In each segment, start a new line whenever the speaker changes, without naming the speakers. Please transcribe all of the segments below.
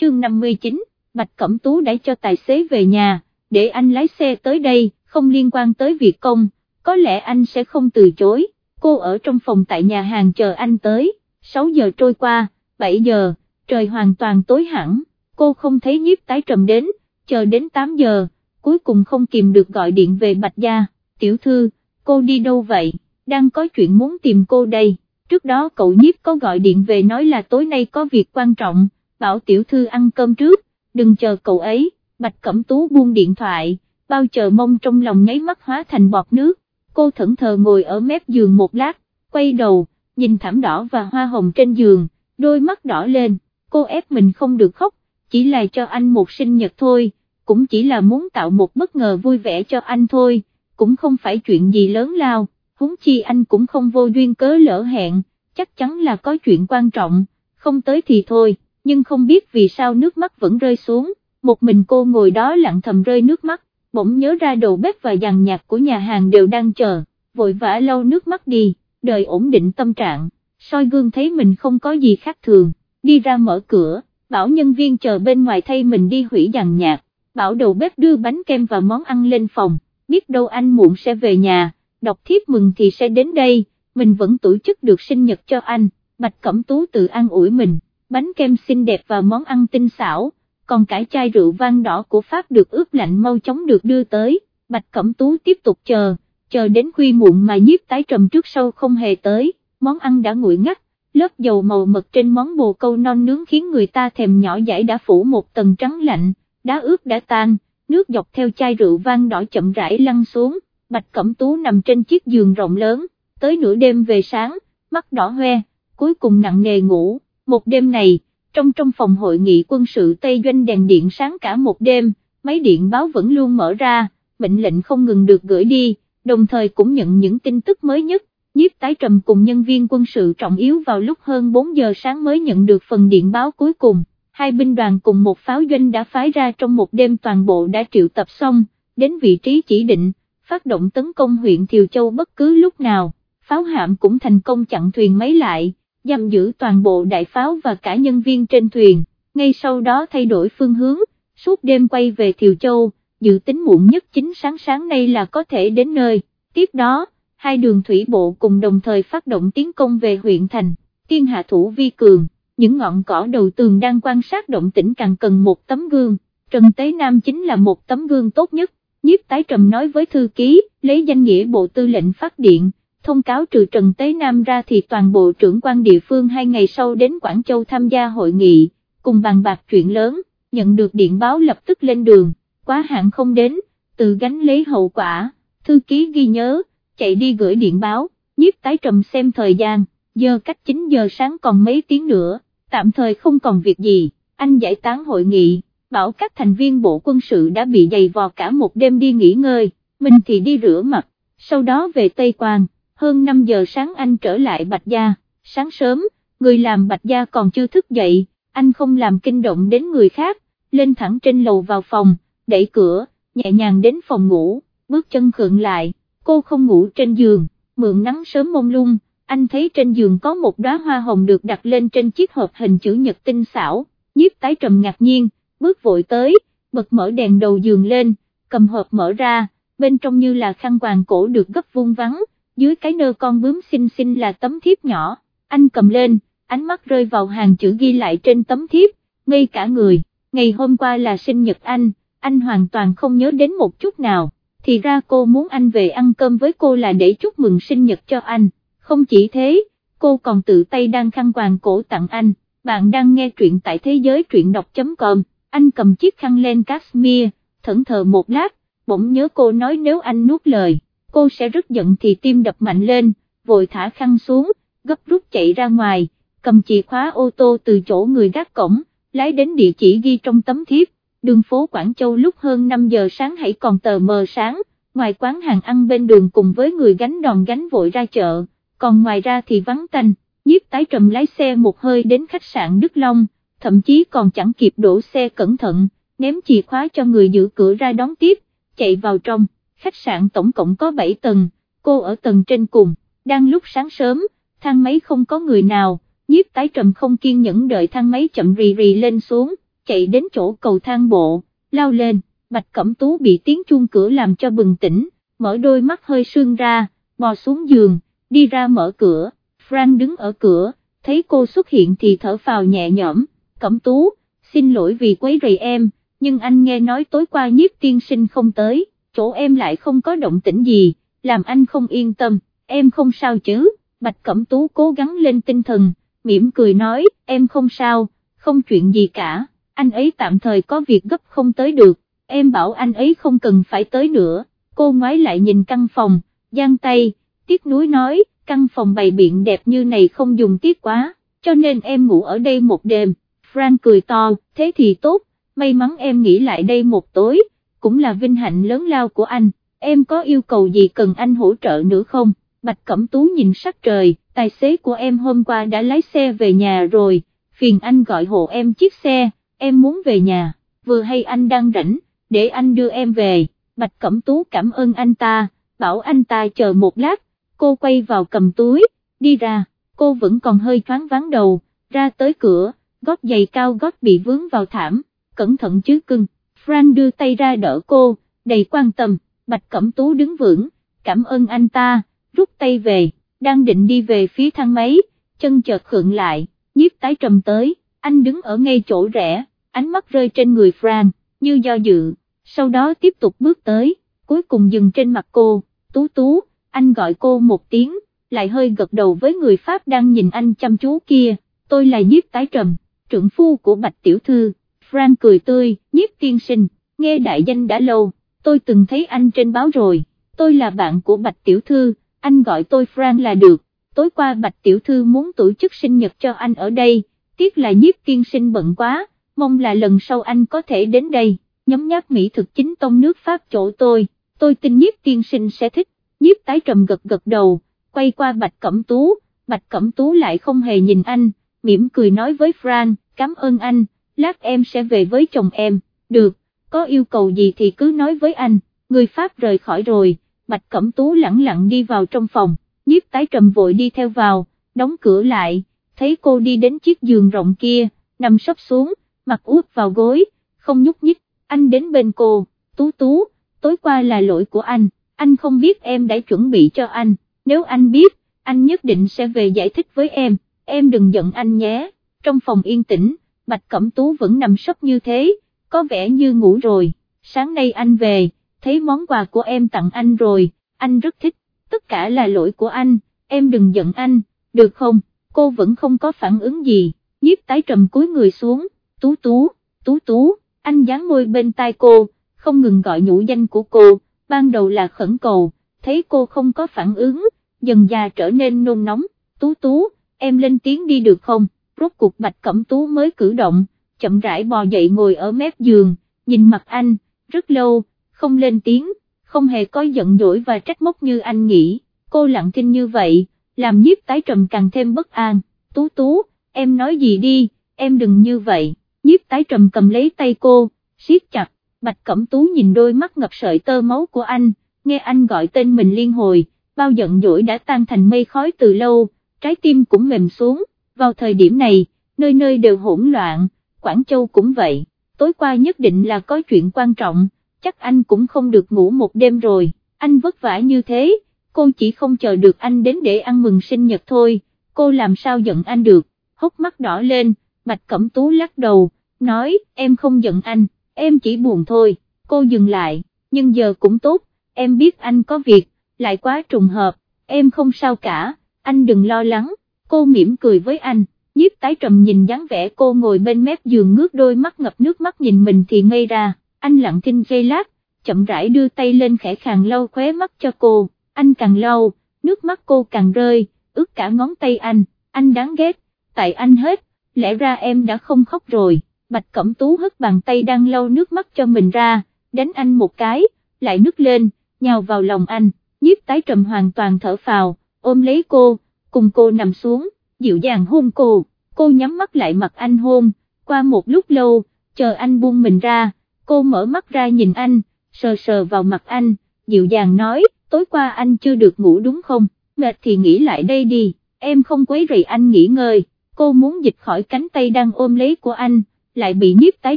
chương 59, Bạch Cẩm Tú đã cho tài xế về nhà, để anh lái xe tới đây, không liên quan tới việc công, có lẽ anh sẽ không từ chối, cô ở trong phòng tại nhà hàng chờ anh tới, 6 giờ trôi qua, 7 giờ, trời hoàn toàn tối hẳn, cô không thấy nhiếp tái trầm đến, chờ đến 8 giờ, cuối cùng không kìm được gọi điện về Bạch Gia, tiểu thư, cô đi đâu vậy, đang có chuyện muốn tìm cô đây, trước đó cậu nhiếp có gọi điện về nói là tối nay có việc quan trọng, bảo tiểu thư ăn cơm trước, đừng chờ cậu ấy, Bạch Cẩm Tú buông điện thoại, bao chờ mong trong lòng nháy mắt hóa thành bọt nước, cô thẫn thờ ngồi ở mép giường một lát, quay đầu, nhìn thảm đỏ và hoa hồng trên giường, đôi mắt đỏ lên, cô ép mình không được khóc, chỉ là cho anh một sinh nhật thôi, cũng chỉ là muốn tạo một bất ngờ vui vẻ cho anh thôi, cũng không phải chuyện gì lớn lao, huống chi anh cũng không vô duyên cớ lỡ hẹn, chắc chắn là có chuyện quan trọng, không tới thì thôi, nhưng không biết vì sao nước mắt vẫn rơi xuống, một mình cô ngồi đó lặng thầm rơi nước mắt, bỗng nhớ ra đầu bếp và dàn nhạc của nhà hàng đều đang chờ, vội vã lau nước mắt đi, đời ổn định tâm trạng, soi gương thấy mình không có gì khác thường, đi ra mở cửa, bảo nhân viên chờ bên ngoài thay mình đi hủy dàn nhạc, bảo đầu bếp đưa bánh kem và món ăn lên phòng, biết đâu anh muộn sẽ về nhà, đọc thiếp mừng thì sẽ đến đây, mình vẫn tổ chức được sinh nhật cho anh, Bạch Cẩm Tú tự an ủi mình, bánh kem xinh đẹp và món ăn tinh xảo, còn cả chai rượu vang đỏ của Pháp được ướp lạnh mau chóng được đưa tới, Bạch Cẩm Tú tiếp tục chờ, chờ đến khuya muộn mà nhiếp tái trầm trước sau không hề tới, món ăn đã nguội ngắt, lớp dầu màu mật trên món bồ câu non nướng khiến người ta thèm nhỏ dãi đã phủ một tầng trắng lạnh, đá ướp đã tan, nước dọc theo chai rượu vang đỏ chậm rãi lăn xuống, Bạch Cẩm Tú nằm trên chiếc giường rộng lớn, tới nửa đêm về sáng, mắt đỏ hoe, cuối cùng nặng nề ngủ, một đêm này, trong trong phòng hội nghị quân sự Tây Doanh đèn điện sáng cả một đêm, máy điện báo vẫn luôn mở ra, mệnh lệnh không ngừng được gửi đi, đồng thời cũng nhận những tin tức mới nhất, nhiếp tái trầm cùng nhân viên quân sự trọng yếu vào lúc hơn 4 giờ sáng mới nhận được phần điện báo cuối cùng, hai binh đoàn cùng một pháo doanh đã phái ra trong một đêm toàn bộ đã triệu tập xong, đến vị trí chỉ định, phát động tấn công huyện Thiều Châu bất cứ lúc nào, pháo hạm cũng thành công chặn thuyền mấy lại, giam giữ toàn bộ đại pháo và cả nhân viên trên thuyền, ngay sau đó thay đổi phương hướng, suốt đêm quay về Thiều Châu, dự tính muộn nhất chính sáng sáng nay là có thể đến nơi, tiếp đó, hai đường thủy bộ cùng đồng thời phát động tiến công về huyện thành, tiên hạ thủ vi cường, những ngọn cỏ đầu tường đang quan sát động tĩnh càng cần một tấm gương, Trần Tế Nam chính là một tấm gương tốt nhất, nhiếp tái trầm nói với thư ký, lấy danh nghĩa bộ tư lệnh phát điện, thông cáo trừ Trần Tế Nam ra thì toàn bộ trưởng quan địa phương hai ngày sau đến Quảng Châu tham gia hội nghị, cùng bàn bạc chuyện lớn, nhận được điện báo lập tức lên đường, quá hạn không đến, tự gánh lấy hậu quả, thư ký ghi nhớ, chạy đi gửi điện báo, nhiếp tái trầm xem thời gian, giờ cách 9 giờ sáng còn mấy tiếng nữa, tạm thời không còn việc gì, anh giải tán hội nghị, bảo các thành viên bộ quân sự đã bị dày vò cả một đêm đi nghỉ ngơi, mình thì đi rửa mặt, sau đó về Tây Quang hơn 5 giờ sáng anh trở lại Bạch Gia, sáng sớm, người làm Bạch Gia còn chưa thức dậy, anh không làm kinh động đến người khác, lên thẳng trên lầu vào phòng, đẩy cửa, nhẹ nhàng đến phòng ngủ, bước chân khượng lại, cô không ngủ trên giường, mượn nắng sớm mông lung, anh thấy trên giường có một đóa hoa hồng được đặt lên trên chiếc hộp hình chữ nhật tinh xảo, nhiếp tái trầm ngạc nhiên, bước vội tới, bật mở đèn đầu giường lên, cầm hộp mở ra, bên trong như là khăn quàng cổ được gấp vuông vắng, dưới cái nơ con bướm xinh xinh là tấm thiếp nhỏ, anh cầm lên, ánh mắt rơi vào hàng chữ ghi lại trên tấm thiếp, ngây cả người, ngày hôm qua là sinh nhật anh, anh hoàn toàn không nhớ đến một chút nào, thì ra cô muốn anh về ăn cơm với cô là để chúc mừng sinh nhật cho anh, không chỉ thế, cô còn tự tay đang khăn quàng cổ tặng anh, bạn đang nghe truyện tại thế giới truyện đọc.com, anh cầm chiếc khăn lên cashmere, thẫn thờ một lát, bỗng nhớ cô nói nếu anh nuốt lời cô sẽ rất giận thì tim đập mạnh lên, vội thả khăn xuống, gấp rút chạy ra ngoài, cầm chìa khóa ô tô từ chỗ người gác cổng, lái đến địa chỉ ghi trong tấm thiếp, đường phố Quảng Châu lúc hơn 5 giờ sáng hãy còn tờ mờ sáng, ngoài quán hàng ăn bên đường cùng với người gánh đòn gánh vội ra chợ, còn ngoài ra thì vắng tanh, nhiếp tái trầm lái xe một hơi đến khách sạn Đức Long, thậm chí còn chẳng kịp đổ xe cẩn thận, ném chìa khóa cho người giữ cửa ra đón tiếp, chạy vào trong khách sạn tổng cộng có 7 tầng, cô ở tầng trên cùng, đang lúc sáng sớm, thang máy không có người nào, nhiếp tái trầm không kiên nhẫn đợi thang máy chậm rì rì lên xuống, chạy đến chỗ cầu thang bộ, lao lên, Bạch Cẩm Tú bị tiếng chuông cửa làm cho bừng tỉnh, mở đôi mắt hơi sương ra, bò xuống giường, đi ra mở cửa, Frank đứng ở cửa, thấy cô xuất hiện thì thở phào nhẹ nhõm, Cẩm Tú, xin lỗi vì quấy rầy em, nhưng anh nghe nói tối qua nhiếp tiên sinh không tới, chỗ em lại không có động tĩnh gì, làm anh không yên tâm, em không sao chứ, Bạch Cẩm Tú cố gắng lên tinh thần, mỉm cười nói, em không sao, không chuyện gì cả, anh ấy tạm thời có việc gấp không tới được, em bảo anh ấy không cần phải tới nữa, cô ngoái lại nhìn căn phòng, giang tay, tiếc núi nói, căn phòng bày biện đẹp như này không dùng tiếc quá, cho nên em ngủ ở đây một đêm, Frank cười to, thế thì tốt, may mắn em nghĩ lại đây một tối, cũng là vinh hạnh lớn lao của anh, em có yêu cầu gì cần anh hỗ trợ nữa không? Bạch Cẩm Tú nhìn sắc trời, tài xế của em hôm qua đã lái xe về nhà rồi, phiền anh gọi hộ em chiếc xe, em muốn về nhà, vừa hay anh đang rảnh, để anh đưa em về, Bạch Cẩm Tú cảm ơn anh ta, bảo anh ta chờ một lát, cô quay vào cầm túi, đi ra, cô vẫn còn hơi thoáng vắng đầu, ra tới cửa, gót giày cao gót bị vướng vào thảm, cẩn thận chứ cưng, Fran đưa tay ra đỡ cô, đầy quan tâm, Bạch Cẩm Tú đứng vững, cảm ơn anh ta, rút tay về, đang định đi về phía thang máy, chân chợt khựng lại, nhiếp tái trầm tới, anh đứng ở ngay chỗ rẽ, ánh mắt rơi trên người Fran như do dự, sau đó tiếp tục bước tới, cuối cùng dừng trên mặt cô, tú tú, anh gọi cô một tiếng, lại hơi gật đầu với người Pháp đang nhìn anh chăm chú kia, tôi là nhiếp tái trầm, trưởng phu của Bạch Tiểu Thư, Frank cười tươi, nhiếp tiên sinh, nghe đại danh đã lâu, tôi từng thấy anh trên báo rồi, tôi là bạn của Bạch Tiểu Thư, anh gọi tôi Frank là được, tối qua Bạch Tiểu Thư muốn tổ chức sinh nhật cho anh ở đây, tiếc là nhiếp tiên sinh bận quá, mong là lần sau anh có thể đến đây, nhấm nháp mỹ thực chính tông nước Pháp chỗ tôi, tôi tin nhiếp tiên sinh sẽ thích, nhiếp tái trầm gật gật đầu, quay qua Bạch Cẩm Tú, Bạch Cẩm Tú lại không hề nhìn anh, mỉm cười nói với Frank, cảm ơn anh, lát em sẽ về với chồng em, được, có yêu cầu gì thì cứ nói với anh, người Pháp rời khỏi rồi, Bạch Cẩm Tú lặng lặng đi vào trong phòng, nhiếp tái trầm vội đi theo vào, đóng cửa lại, thấy cô đi đến chiếc giường rộng kia, nằm sấp xuống, mặt úp vào gối, không nhúc nhích, anh đến bên cô, Tú Tú, tối qua là lỗi của anh, anh không biết em đã chuẩn bị cho anh, nếu anh biết, anh nhất định sẽ về giải thích với em, em đừng giận anh nhé, trong phòng yên tĩnh, Bạch Cẩm Tú vẫn nằm sấp như thế, có vẻ như ngủ rồi, sáng nay anh về, thấy món quà của em tặng anh rồi, anh rất thích, tất cả là lỗi của anh, em đừng giận anh, được không, cô vẫn không có phản ứng gì, nhiếp tái trầm cúi người xuống, tú tú, tú tú, anh dán môi bên tai cô, không ngừng gọi nhũ danh của cô, ban đầu là khẩn cầu, thấy cô không có phản ứng, dần già trở nên nôn nóng, tú tú, em lên tiếng đi được không, rốt cuộc bạch cẩm tú mới cử động, chậm rãi bò dậy ngồi ở mép giường, nhìn mặt anh, rất lâu, không lên tiếng, không hề có giận dỗi và trách móc như anh nghĩ, cô lặng thinh như vậy, làm nhiếp tái trầm càng thêm bất an, tú tú, em nói gì đi, em đừng như vậy, nhiếp tái trầm cầm lấy tay cô, siết chặt, bạch cẩm tú nhìn đôi mắt ngập sợi tơ máu của anh, nghe anh gọi tên mình liên hồi, bao giận dỗi đã tan thành mây khói từ lâu, trái tim cũng mềm xuống, vào thời điểm này, nơi nơi đều hỗn loạn, Quảng Châu cũng vậy, tối qua nhất định là có chuyện quan trọng, chắc anh cũng không được ngủ một đêm rồi, anh vất vả như thế, cô chỉ không chờ được anh đến để ăn mừng sinh nhật thôi, cô làm sao giận anh được, hốc mắt đỏ lên, Bạch Cẩm Tú lắc đầu, nói, em không giận anh, em chỉ buồn thôi, cô dừng lại, nhưng giờ cũng tốt, em biết anh có việc, lại quá trùng hợp, em không sao cả, anh đừng lo lắng, cô mỉm cười với anh, nhiếp tái trầm nhìn dáng vẻ cô ngồi bên mép giường ngước đôi mắt ngập nước mắt nhìn mình thì ngây ra, anh lặng thinh giây lát, chậm rãi đưa tay lên khẽ khàng lau khóe mắt cho cô, anh càng lau, nước mắt cô càng rơi, ướt cả ngón tay anh, anh đáng ghét, tại anh hết, lẽ ra em đã không khóc rồi, Bạch Cẩm Tú hất bàn tay đang lau nước mắt cho mình ra, đánh anh một cái, lại nước lên, nhào vào lòng anh, nhiếp tái trầm hoàn toàn thở phào, ôm lấy cô, cùng cô nằm xuống, dịu dàng hôn cô, cô nhắm mắt lại mặt anh hôn, qua một lúc lâu, chờ anh buông mình ra, cô mở mắt ra nhìn anh, sờ sờ vào mặt anh, dịu dàng nói, tối qua anh chưa được ngủ đúng không, mệt thì nghỉ lại đây đi, em không quấy rầy anh nghỉ ngơi, cô muốn dịch khỏi cánh tay đang ôm lấy của anh, lại bị nhiếp tái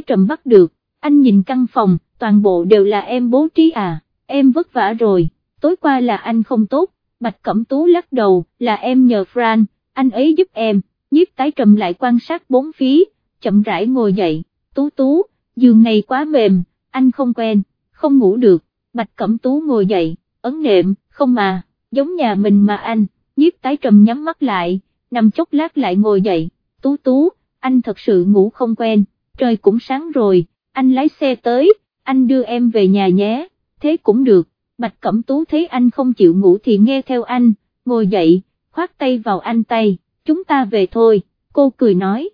trầm bắt được, anh nhìn căn phòng, toàn bộ đều là em bố trí à, em vất vả rồi, tối qua là anh không tốt, Bạch Cẩm Tú lắc đầu, là em nhờ Fran, anh ấy giúp em, nhiếp tái trầm lại quan sát bốn phía, chậm rãi ngồi dậy, Tú Tú, giường này quá mềm, anh không quen, không ngủ được, Bạch Cẩm Tú ngồi dậy, ấn nệm, không mà, giống nhà mình mà anh, nhiếp tái trầm nhắm mắt lại, nằm chốc lát lại ngồi dậy, Tú Tú, anh thật sự ngủ không quen, trời cũng sáng rồi, anh lái xe tới, anh đưa em về nhà nhé, thế cũng được, Bạch Cẩm Tú thấy anh không chịu ngủ thì nghe theo anh, ngồi dậy, khoát tay vào anh tay, chúng ta về thôi, cô cười nói.